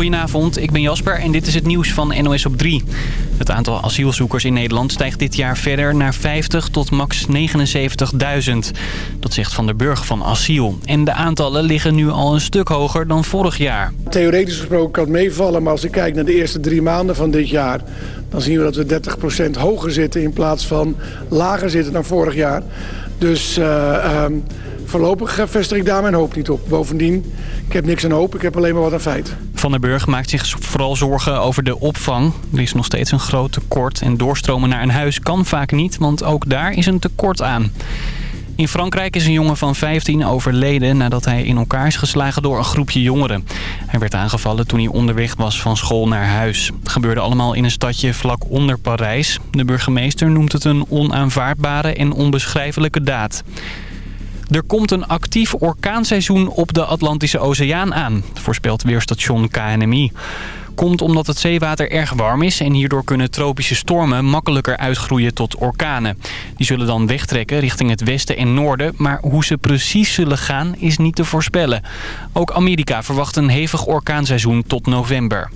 Goedenavond, ik ben Jasper en dit is het nieuws van NOS op 3. Het aantal asielzoekers in Nederland stijgt dit jaar verder naar 50 tot max 79.000. Dat zegt Van der Burg van Asiel. En de aantallen liggen nu al een stuk hoger dan vorig jaar. Theoretisch gesproken kan het meevallen, maar als ik kijk naar de eerste drie maanden van dit jaar... dan zien we dat we 30% hoger zitten in plaats van lager zitten dan vorig jaar. Dus... Uh, Voorlopig vestig ik daar mijn hoop niet op. Bovendien, ik heb niks aan hoop, ik heb alleen maar wat aan feit. Van der Burg maakt zich vooral zorgen over de opvang. Er is nog steeds een groot tekort en doorstromen naar een huis kan vaak niet, want ook daar is een tekort aan. In Frankrijk is een jongen van 15 overleden nadat hij in elkaar is geslagen door een groepje jongeren. Hij werd aangevallen toen hij onderweg was van school naar huis. Het gebeurde allemaal in een stadje vlak onder Parijs. De burgemeester noemt het een onaanvaardbare en onbeschrijfelijke daad. Er komt een actief orkaanseizoen op de Atlantische Oceaan aan, voorspelt weerstation KNMI. Komt omdat het zeewater erg warm is en hierdoor kunnen tropische stormen makkelijker uitgroeien tot orkanen. Die zullen dan wegtrekken richting het westen en noorden, maar hoe ze precies zullen gaan is niet te voorspellen. Ook Amerika verwacht een hevig orkaanseizoen tot november.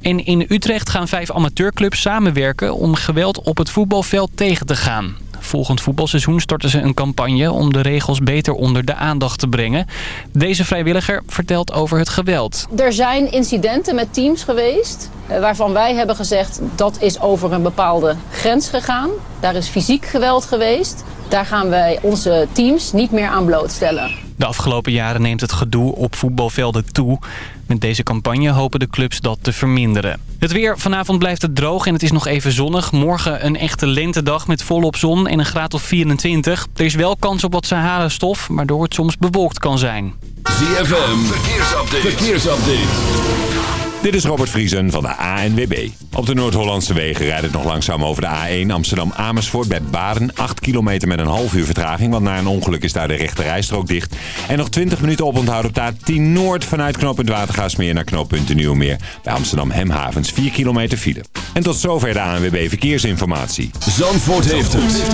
En in Utrecht gaan vijf amateurclubs samenwerken om geweld op het voetbalveld tegen te gaan. Volgend voetbalseizoen starten ze een campagne om de regels beter onder de aandacht te brengen. Deze vrijwilliger vertelt over het geweld. Er zijn incidenten met teams geweest eh, waarvan wij hebben gezegd dat is over een bepaalde grens gegaan. Daar is fysiek geweld geweest. Daar gaan wij onze teams niet meer aan blootstellen. De afgelopen jaren neemt het gedoe op voetbalvelden toe. Met deze campagne hopen de clubs dat te verminderen. Het weer. Vanavond blijft het droog en het is nog even zonnig. Morgen een echte lentedag met volop zon en een graad of 24. Er is wel kans op wat Sahara-stof, waardoor het soms bewolkt kan zijn. ZFM. Verkeersupdate. Verkeersupdate. Dit is Robert Vriesen van de ANWB. Op de Noord-Hollandse wegen rijdt het nog langzaam over de A1 Amsterdam-Amersfoort bij Baden. 8 kilometer met een half uur vertraging, want na een ongeluk is daar de rechte rijstrook dicht. En nog 20 minuten oponthoud op de A10 Noord vanuit knooppunt Watergaasmeer naar knooppunt Nieuwmeer. Bij Amsterdam-Hemhavens 4 kilometer file. En tot zover de ANWB Verkeersinformatie. Zandvoort heeft het.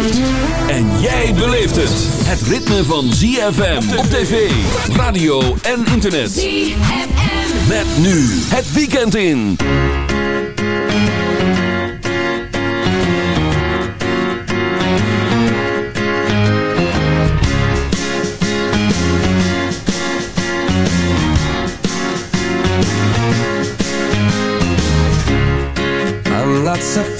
En jij beleeft het. Het ritme van ZFM op tv, radio en internet. ZFM. Met nu het weekend in. I'm not surprised,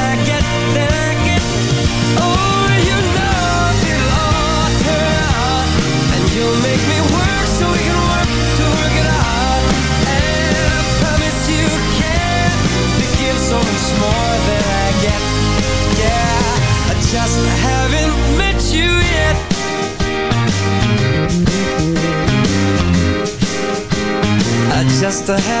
the hell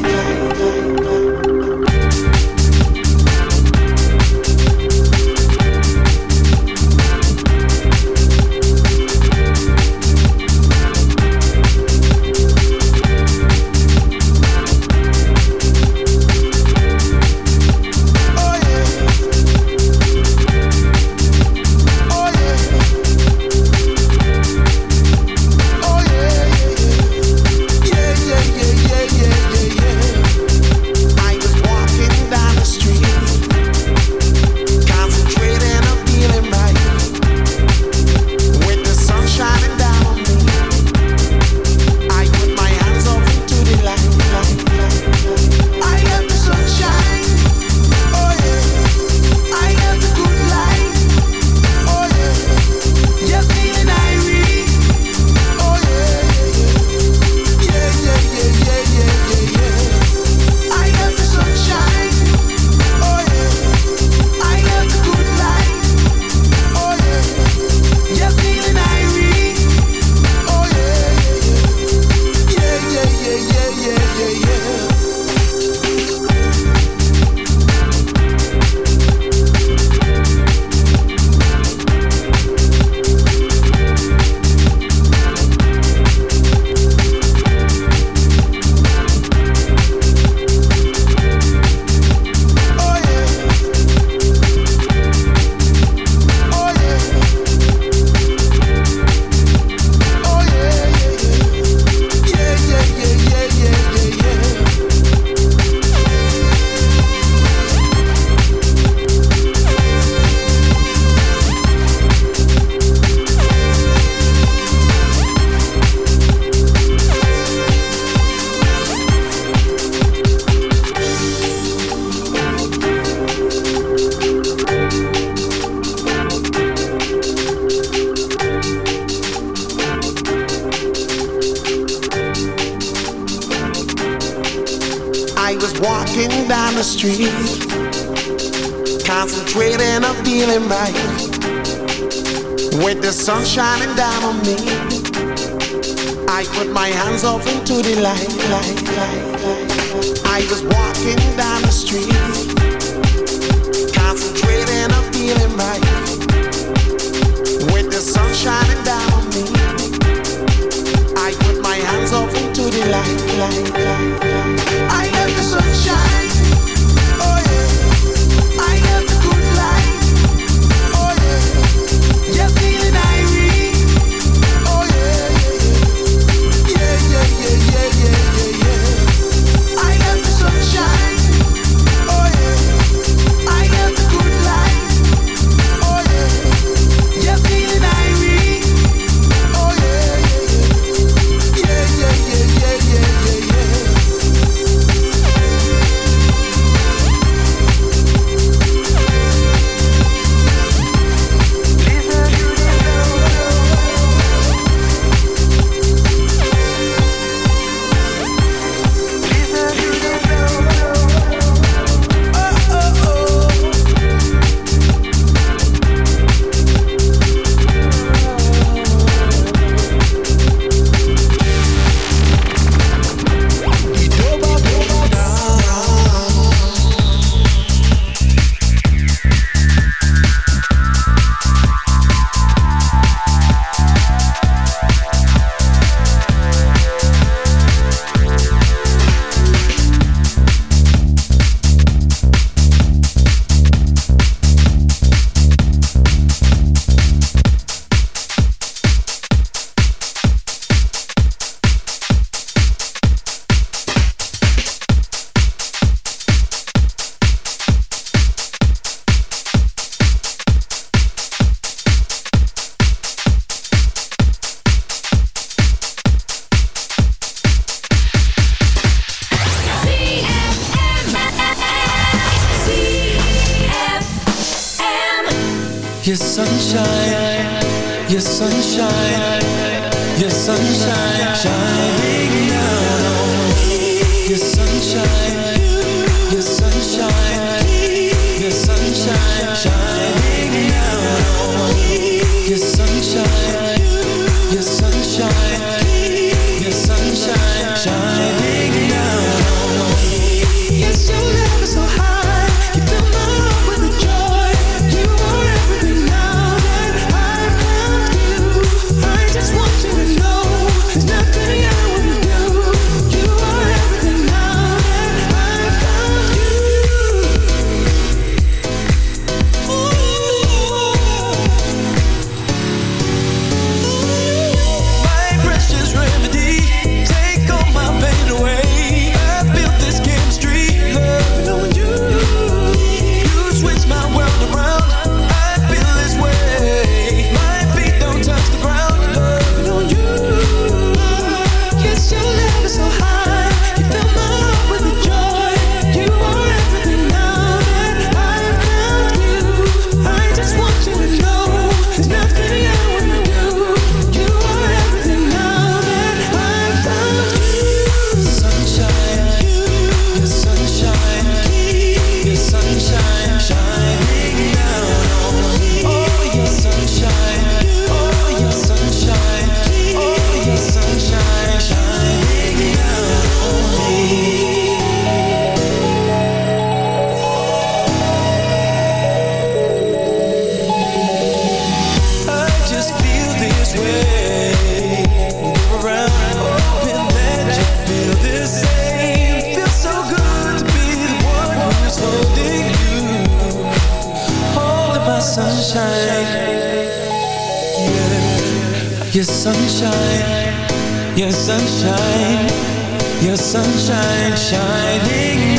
shining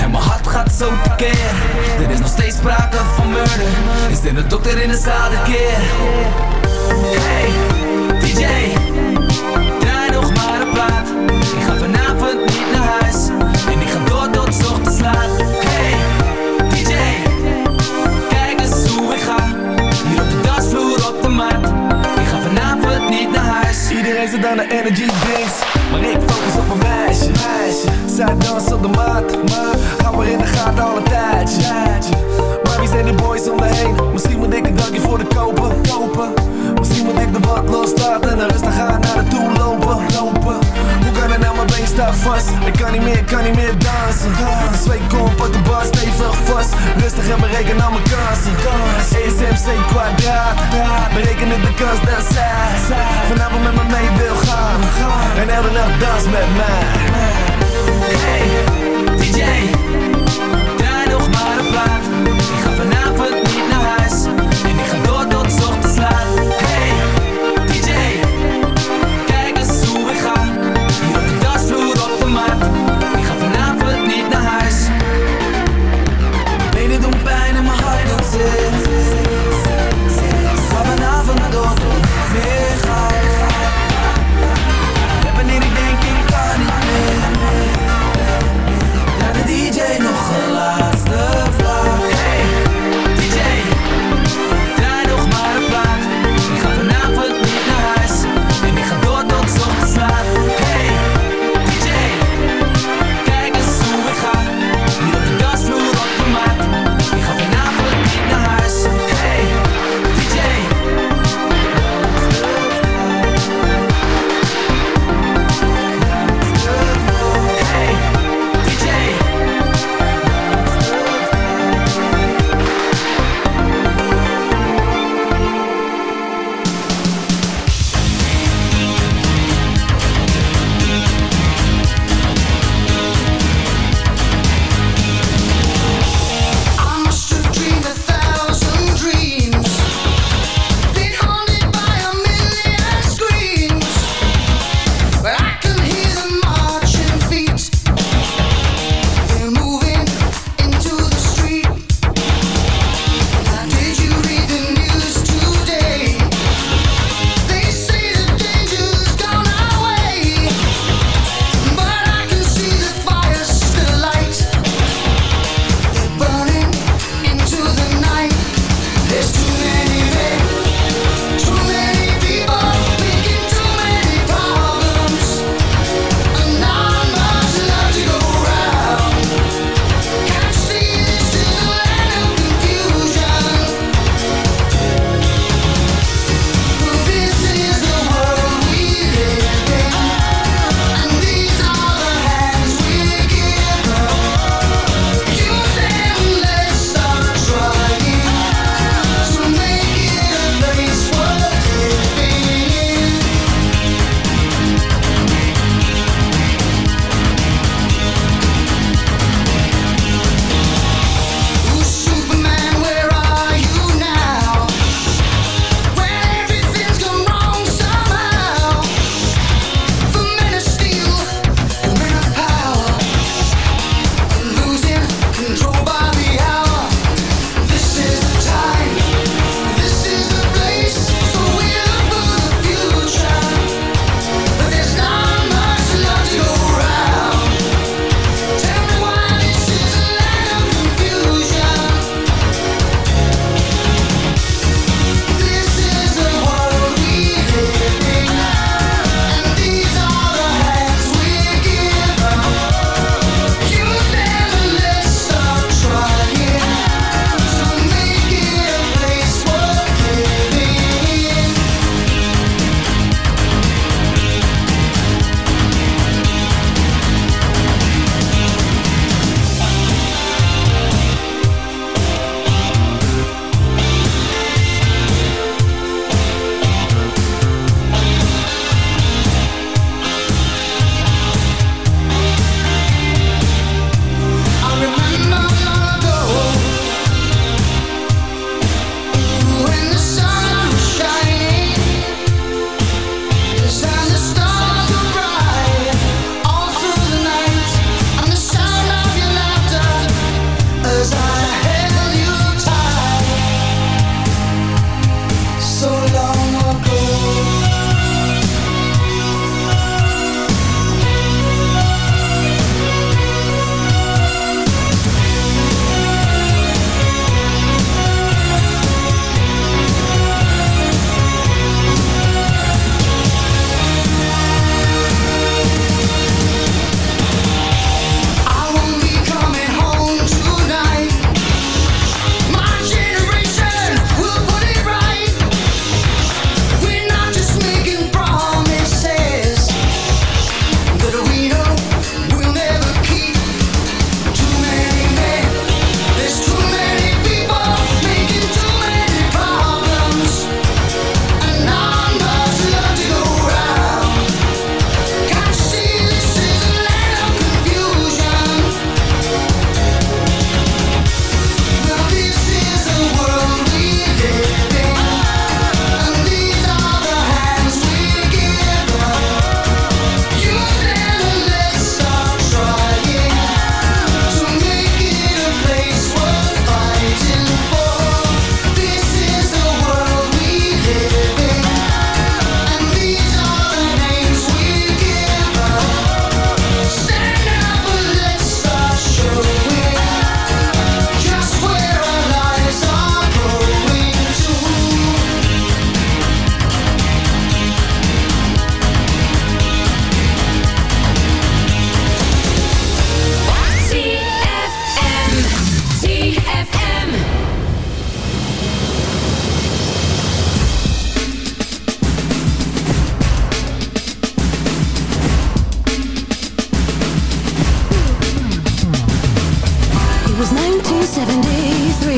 En mijn hart gaat zo tekeer. Er is nog steeds sprake van murder. Is dit de dokter in de zaal dit keer? Hey, DJ Draai nog maar een plaat. Ik ga vanavond niet naar huis. En ik ga door tot ochtends laat. Hey, DJ Kijk eens hoe ik ga. Hier op de dansvloer op de mat. Ik ga vanavond niet naar huis. Iedereen zit aan de energy drinks. Maar ik focus op meisje. Zij danst op de mat Maar hou maar in de gaten al een tijdje Maar wie zijn die boys om me heen? Misschien moet ik een dankje voor de kopen, kopen. Misschien moet ik de wat loslaten En rustig gaan naar de toe lopen, lopen. Hoe kan het nou, mijn been staat vast? Ik kan niet meer, kan niet meer dansen. Twee kom, pak de bar stevig vast. Rustig en bereken al mijn kansen. ESMC kwadraat Berekenen de kans dat zij. Vanavond met me mee wil gaan. En elke nacht dans met mij Hey, DJ Draai nog maar een plaat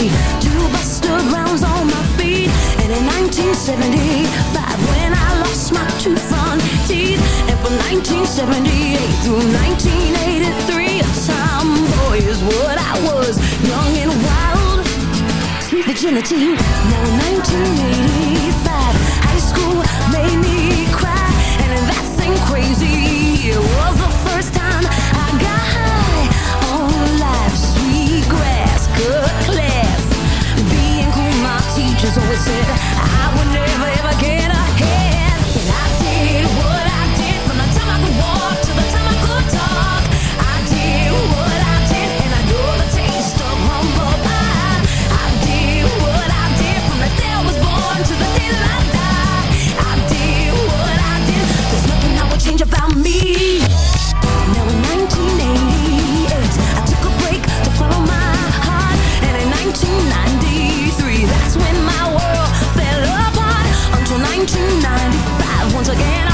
street Two buster rounds on my feet. And in 1975 When I lost my two front teeth And from 1978 through 1983 A tomboy is what I was Young and wild. Sweet virginity. Now 1985 High school made me cry. And that same crazy It was a し again.